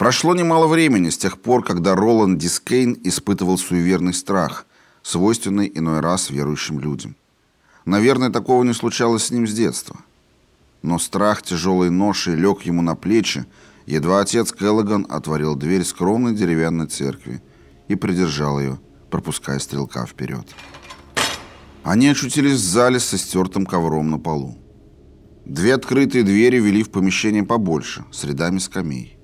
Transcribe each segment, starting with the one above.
Прошло немало времени с тех пор, когда Роланд Дискейн испытывал суеверный страх, свойственный иной раз верующим людям. Наверное, такого не случалось с ним с детства. Но страх тяжелой ношей лег ему на плечи, едва отец Келлоган отворил дверь скромной деревянной церкви и придержал ее, пропуская стрелка вперед. Они очутились в зале со стертым ковром на полу. Две открытые двери вели в помещение побольше, с рядами скамей.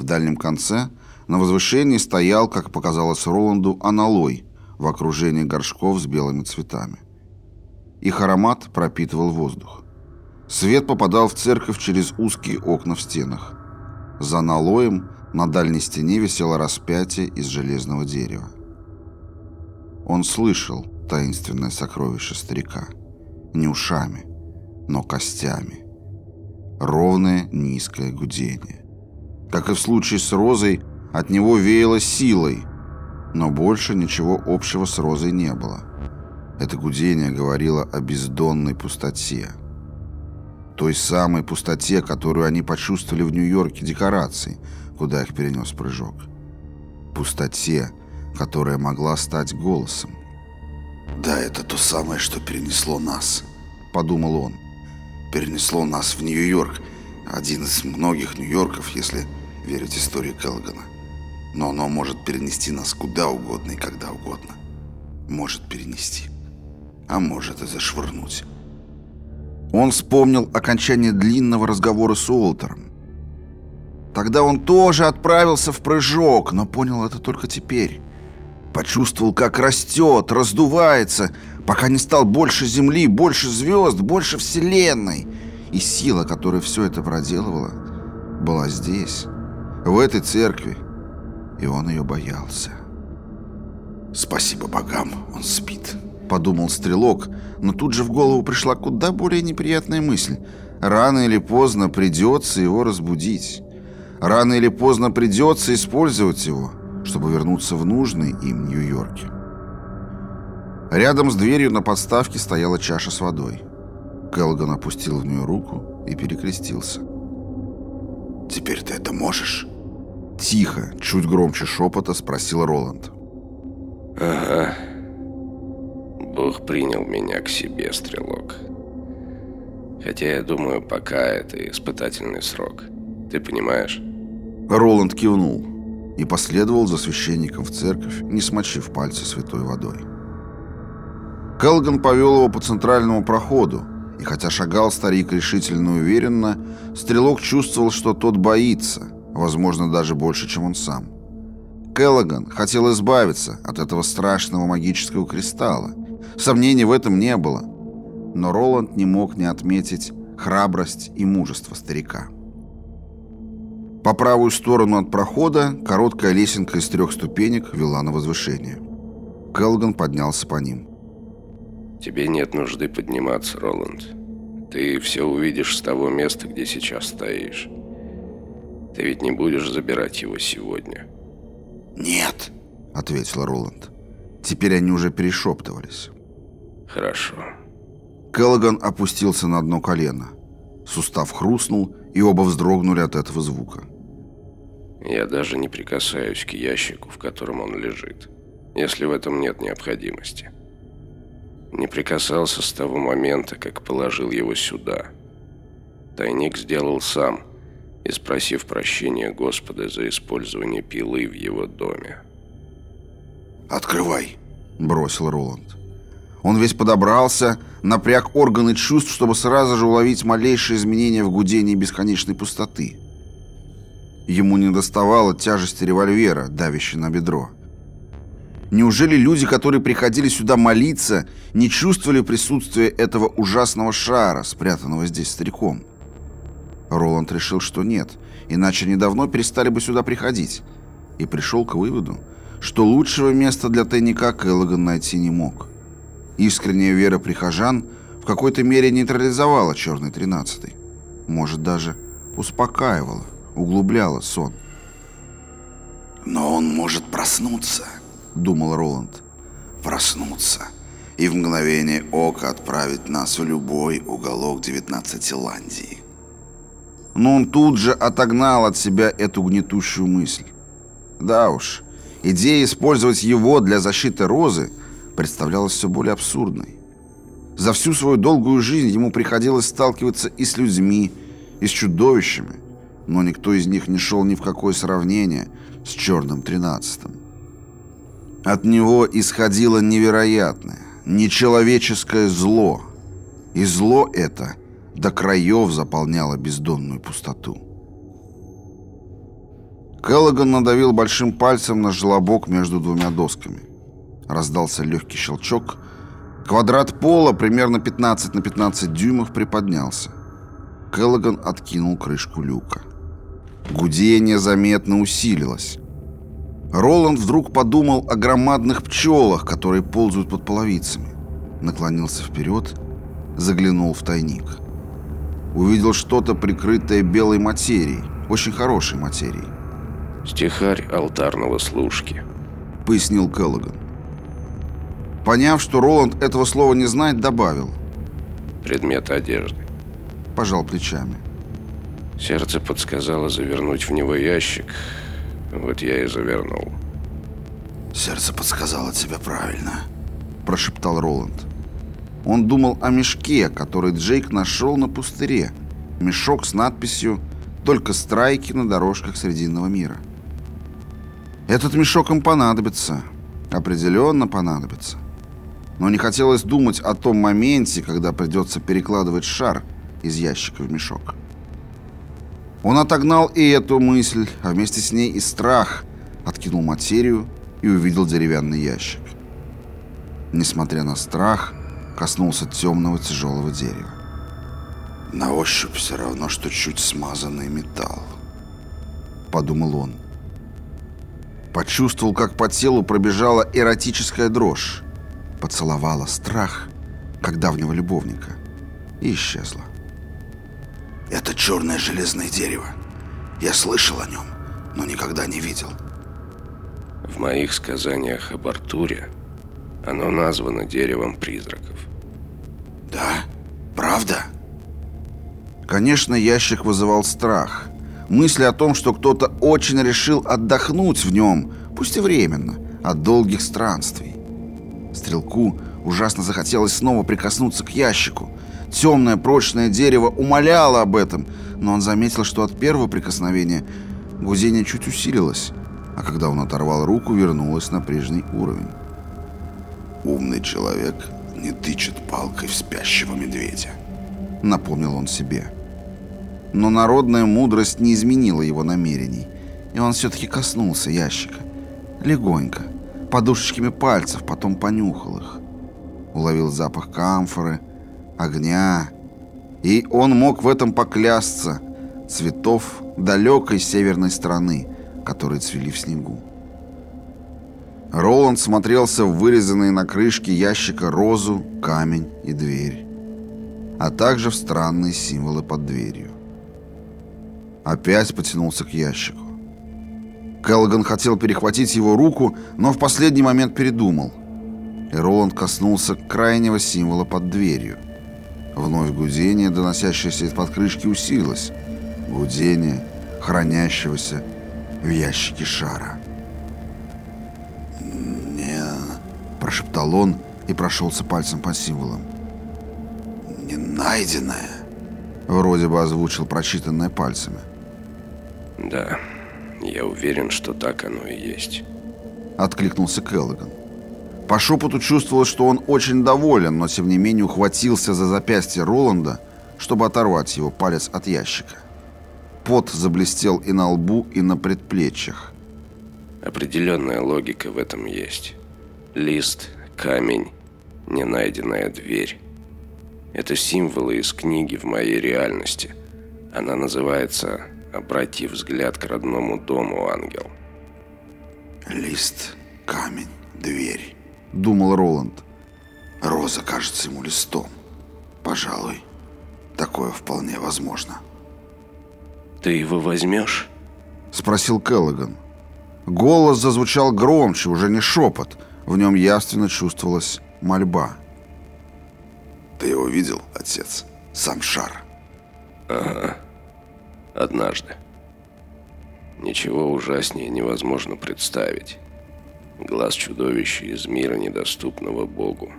В дальнем конце на возвышении стоял, как показалось Роланду, аналой в окружении горшков с белыми цветами. Их аромат пропитывал воздух. Свет попадал в церковь через узкие окна в стенах. За налоем на дальней стене висело распятие из железного дерева. Он слышал таинственное сокровище старика. Не ушами, но костями. Ровное низкое гудение. Как и в случае с Розой, от него веяло силой, но больше ничего общего с Розой не было. Это гудение говорило о бездонной пустоте. Той самой пустоте, которую они почувствовали в Нью-Йорке декорации, куда их перенес прыжок. Пустоте, которая могла стать голосом. «Да, это то самое, что перенесло нас», — подумал он. «Перенесло нас в Нью-Йорк, один из многих Нью-Йорков, если верить истории Келлогана. Но оно может перенести нас куда угодно и когда угодно. Может перенести, а может и зашвырнуть». Он вспомнил окончание длинного разговора с Уолтером. Тогда он тоже отправился в прыжок, но понял это только теперь. Почувствовал, как растет, раздувается, пока не стал больше Земли, больше звезд, больше Вселенной. И сила, которая все это проделывала, была здесь, в этой церкви, и он ее боялся. «Спасибо богам, он спит», — подумал Стрелок, но тут же в голову пришла куда более неприятная мысль. Рано или поздно придется его разбудить. Рано или поздно придется использовать его чтобы вернуться в нужный им Нью-Йорке. Рядом с дверью на подставке стояла чаша с водой. Келган опустил в нее руку и перекрестился. «Теперь ты это можешь?» Тихо, чуть громче шепота спросил Роланд. «Ага. Бог принял меня к себе, Стрелок. Хотя я думаю, пока это испытательный срок. Ты понимаешь?» Роланд кивнул и последовал за священником в церковь, не смочив пальцы святой водой. Келган повел его по центральному проходу, и хотя шагал старик решительно и уверенно, стрелок чувствовал, что тот боится, возможно, даже больше, чем он сам. Келлоган хотел избавиться от этого страшного магического кристалла. Сомнений в этом не было. Но Роланд не мог не отметить храбрость и мужество старика. По правую сторону от прохода короткая лесенка из трех ступенек вела на возвышение. Келган поднялся по ним. «Тебе нет нужды подниматься, Роланд. Ты все увидишь с того места, где сейчас стоишь. Ты ведь не будешь забирать его сегодня?» «Нет», — ответил Роланд. Теперь они уже перешептывались. «Хорошо». Келлоган опустился на одно колено. Сустав хрустнул, и оба вздрогнули от этого звука. Я даже не прикасаюсь к ящику, в котором он лежит, если в этом нет необходимости. Не прикасался с того момента, как положил его сюда. Тайник сделал сам, и спросив прощения Господа за использование пилы в его доме. «Открывай!» – бросил Роланд. Он весь подобрался, напряг органы чувств, чтобы сразу же уловить малейшие изменения в гудении бесконечной пустоты. Ему не доставало тяжести револьвера, давящей на бедро. Неужели люди, которые приходили сюда молиться, не чувствовали присутствия этого ужасного шара, спрятанного здесь стариком? Роланд решил, что нет, иначе они давно перестали бы сюда приходить, и пришел к выводу, что лучшего места для тайника Келлоган найти не мог. Искренняя вера прихожан в какой-то мере нейтрализовала черный тринадцатый. Может, даже успокаивала, углубляла сон. «Но он может проснуться», — думал Роланд. «Проснуться и в мгновение ока отправить нас в любой уголок девятнадцати Ландии». Но он тут же отогнал от себя эту гнетущую мысль. Да уж, идея использовать его для защиты Розы представлялась все более абсурдной. За всю свою долгую жизнь ему приходилось сталкиваться и с людьми, и с чудовищами, но никто из них не шел ни в какое сравнение с Черным Тринадцатым. От него исходило невероятное, нечеловеческое зло, и зло это до краев заполняло бездонную пустоту. Келлоган надавил большим пальцем на желобок между двумя досками. Раздался легкий щелчок. Квадрат пола примерно 15 на 15 дюймов приподнялся. Келлоган откинул крышку люка. Гудение заметно усилилось. Роланд вдруг подумал о громадных пчелах, которые ползают под половицами. Наклонился вперед, заглянул в тайник. Увидел что-то, прикрытое белой материей, очень хорошей материей. «Стихарь алтарного служки», — пояснил Келлоган. Поняв, что Роланд этого слова не знает, добавил. «Предмет одежды». Пожал плечами. Сердце подсказало завернуть в него ящик, вот я и завернул. «Сердце подсказало тебе правильно», — прошептал Роланд. Он думал о мешке, который Джейк нашел на пустыре. Мешок с надписью «Только страйки на дорожках Срединного мира». Этот мешок им понадобится. Определенно понадобится. Но не хотелось думать о том моменте, когда придется перекладывать шар из ящика в мешок. Он отогнал и эту мысль, а вместе с ней и страх, откинул материю и увидел деревянный ящик. Несмотря на страх, коснулся темного тяжелого дерева. На ощупь все равно, что чуть смазанный металл. Подумал он. Почувствовал, как по телу пробежала эротическая дрожь. Поцеловала страх, как давнего любовника. И исчезла. Это черное железное дерево. Я слышал о нем, но никогда не видел. В моих сказаниях об Артуре оно названо деревом призраков. Да? Правда? Конечно, ящик вызывал страх. Мысли о том, что кто-то очень решил отдохнуть в нем, пусть и временно, от долгих странствий. Стрелку ужасно захотелось снова прикоснуться к ящику, Темное прочное дерево умоляло об этом, но он заметил, что от первого прикосновения гудение чуть усилилось, а когда он оторвал руку, вернулось на прежний уровень. «Умный человек не тычет палкой в спящего медведя», — напомнил он себе. Но народная мудрость не изменила его намерений, и он все-таки коснулся ящика. Легонько, подушечками пальцев, потом понюхал их. Уловил запах камфоры — огня. И он мог в этом поклясться цветов далекой северной страны, которые цвели в снегу. Роланд смотрелся в вырезанные на крышке ящика розу, камень и дверь, а также в странные символы под дверью. Опять потянулся к ящику. Келлоган хотел перехватить его руку, но в последний момент передумал. И Роланд коснулся крайнего символа под дверью – Вновь гудение, доносящееся из-под крышки, усилилось. Гудение, хранящегося в ящике шара. Прошептал он и прошелся пальцем по символам. «Не найденное?» – вроде бы озвучил прочитанное пальцами. «Да, я уверен, что так оно и есть», – откликнулся Келлоган. По шепоту чувствовалось, что он очень доволен, но тем не менее ухватился за запястье Роланда, чтобы оторвать его палец от ящика. Пот заблестел и на лбу, и на предплечьях. Определенная логика в этом есть. Лист, камень, ненайденная дверь. Это символы из книги в моей реальности. Она называется «Обрати взгляд к родному дому, ангел». Лист, камень, дверь. — думал Роланд. «Роза кажется ему листом. Пожалуй, такое вполне возможно». «Ты его возьмешь?» — спросил Келлоган. Голос зазвучал громче, уже не шепот. В нем явственно чувствовалась мольба. «Ты его видел, отец? Сам шар?» «Ага. Однажды. Ничего ужаснее невозможно представить. Глаз чудовища из мира, недоступного Богу.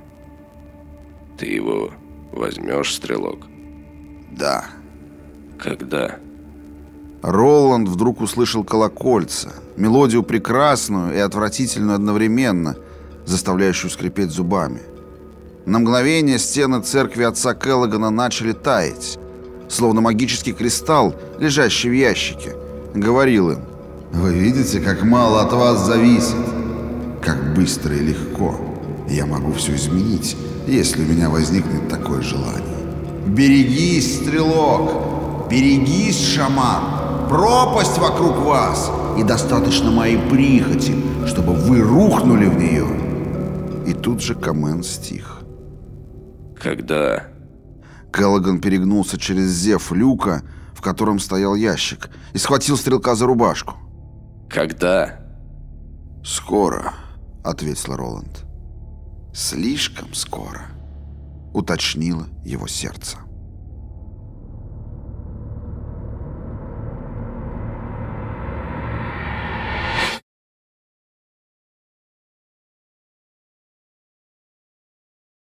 Ты его возьмешь, стрелок? Да. Когда? Роланд вдруг услышал колокольца, мелодию прекрасную и отвратительную одновременно, заставляющую скрипеть зубами. На мгновение стены церкви отца Келлогана начали таять, словно магический кристалл, лежащий в ящике, говорил им «Вы видите, как мало от вас зависит, как быстро и легко. Я могу все изменить, если у меня возникнет такое желание. Берегись, стрелок! Берегись, шаман! Пропасть вокруг вас! И достаточно моей прихоти, чтобы вы рухнули в нее!» И тут же Камен стих. Когда? Келлоган перегнулся через зев люка, в котором стоял ящик, и схватил стрелка за рубашку. Когда? «Скоро», — ответил Роланд. «Слишком скоро», — уточнило его сердце.